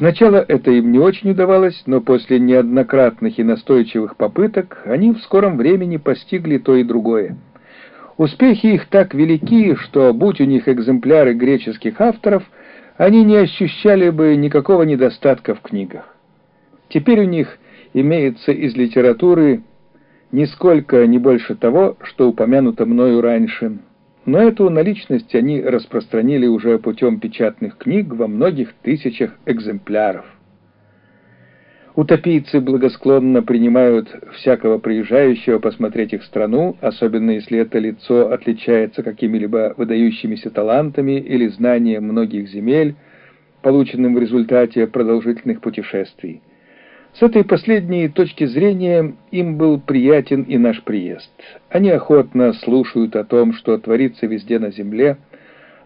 Сначала это им не очень удавалось, но после неоднократных и настойчивых попыток они в скором времени постигли то и другое. Успехи их так велики, что, будь у них экземпляры греческих авторов, они не ощущали бы никакого недостатка в книгах. Теперь у них имеется из литературы нисколько не больше того, что упомянуто мною раньше – но эту наличность они распространили уже путем печатных книг во многих тысячах экземпляров. Утопийцы благосклонно принимают всякого приезжающего посмотреть их страну, особенно если это лицо отличается какими-либо выдающимися талантами или знанием многих земель, полученным в результате продолжительных путешествий. С этой последней точки зрения им был приятен и наш приезд. Они охотно слушают о том, что творится везде на земле,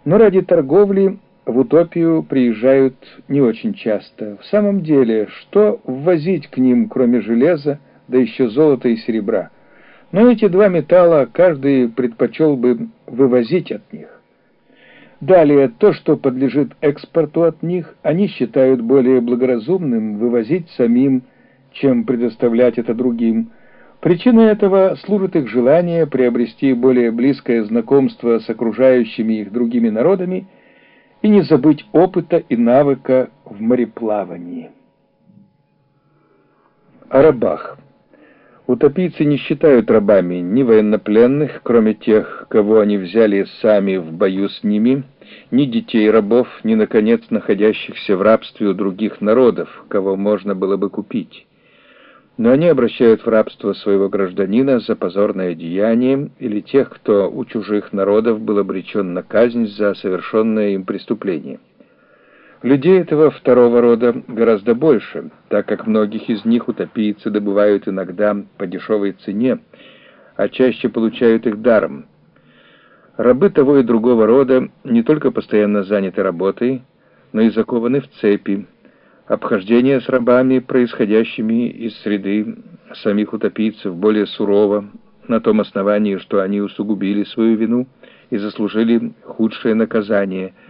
но ради торговли в утопию приезжают не очень часто. В самом деле, что ввозить к ним, кроме железа, да еще золота и серебра? Но эти два металла каждый предпочел бы вывозить от них. Далее, то, что подлежит экспорту от них, они считают более благоразумным вывозить самим, чем предоставлять это другим. Причиной этого служит их желание приобрести более близкое знакомство с окружающими их другими народами и не забыть опыта и навыка в мореплавании. О рабах. Утопийцы не считают рабами ни военнопленных, кроме тех, кого они взяли сами в бою с ними, ни детей рабов, ни, наконец, находящихся в рабстве у других народов, кого можно было бы купить. Но они обращают в рабство своего гражданина за позорное деяние или тех, кто у чужих народов был обречен на казнь за совершенное им преступление. Людей этого второго рода гораздо больше, так как многих из них утопийцы добывают иногда по дешевой цене, а чаще получают их даром. Рабы того и другого рода не только постоянно заняты работой, но и закованы в цепи. Обхождение с рабами, происходящими из среды самих утопийцев, более сурово, на том основании, что они усугубили свою вину и заслужили худшее наказание –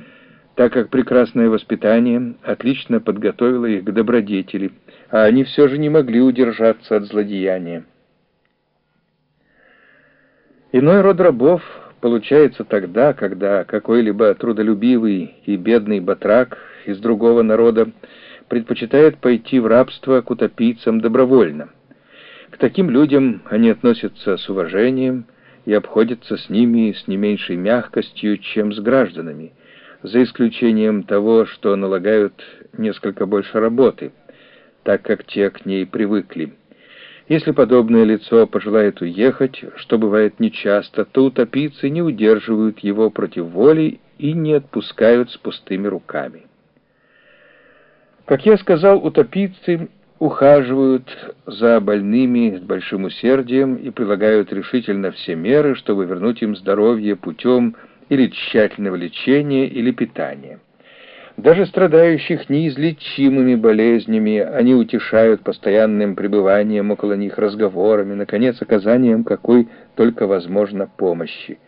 так как прекрасное воспитание отлично подготовило их к добродетели, а они все же не могли удержаться от злодеяния. Иной род рабов получается тогда, когда какой-либо трудолюбивый и бедный батрак из другого народа предпочитает пойти в рабство к утопийцам добровольно. К таким людям они относятся с уважением и обходятся с ними с не меньшей мягкостью, чем с гражданами – за исключением того, что налагают несколько больше работы, так как те к ней привыкли. Если подобное лицо пожелает уехать, что бывает нечасто, то утопийцы не удерживают его против воли и не отпускают с пустыми руками. Как я сказал, утопийцы ухаживают за больными с большим усердием и прилагают решительно все меры, чтобы вернуть им здоровье путем или тщательного лечения или питания. Даже страдающих неизлечимыми болезнями они утешают постоянным пребыванием около них разговорами, наконец, оказанием какой только возможно помощи.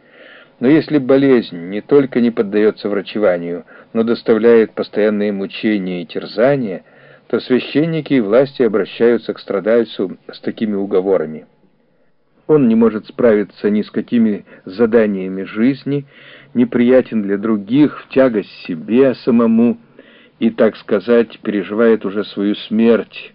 Но если болезнь не только не поддается врачеванию, но доставляет постоянные мучения и терзания, то священники и власти обращаются к страдальцу с такими уговорами. Он не может справиться ни с какими заданиями жизни, неприятен для других, в тягость себе самому и, так сказать, переживает уже свою смерть.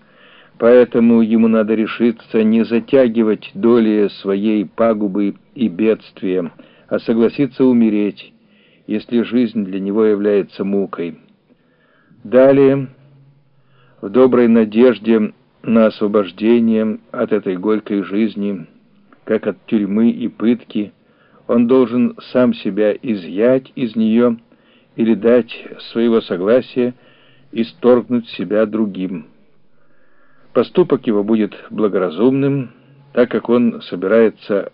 Поэтому ему надо решиться не затягивать доли своей пагубы и бедствия, а согласиться умереть, если жизнь для него является мукой. Далее, в доброй надежде на освобождение от этой горькой жизни, как от тюрьмы и пытки, он должен сам себя изъять из нее или дать своего согласия исторгнуть себя другим. Поступок его будет благоразумным, так как он собирается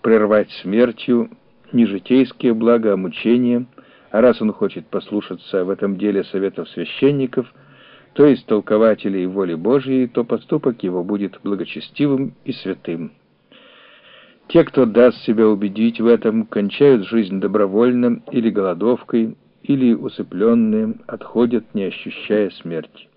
прервать смертью не житейские блага, а мучения, а раз он хочет послушаться в этом деле советов священников, то есть толкователей воли Божьей, то поступок его будет благочестивым и святым. Те, кто даст себя убедить в этом, кончают жизнь добровольно или голодовкой, или усыпленные отходят, не ощущая смерти.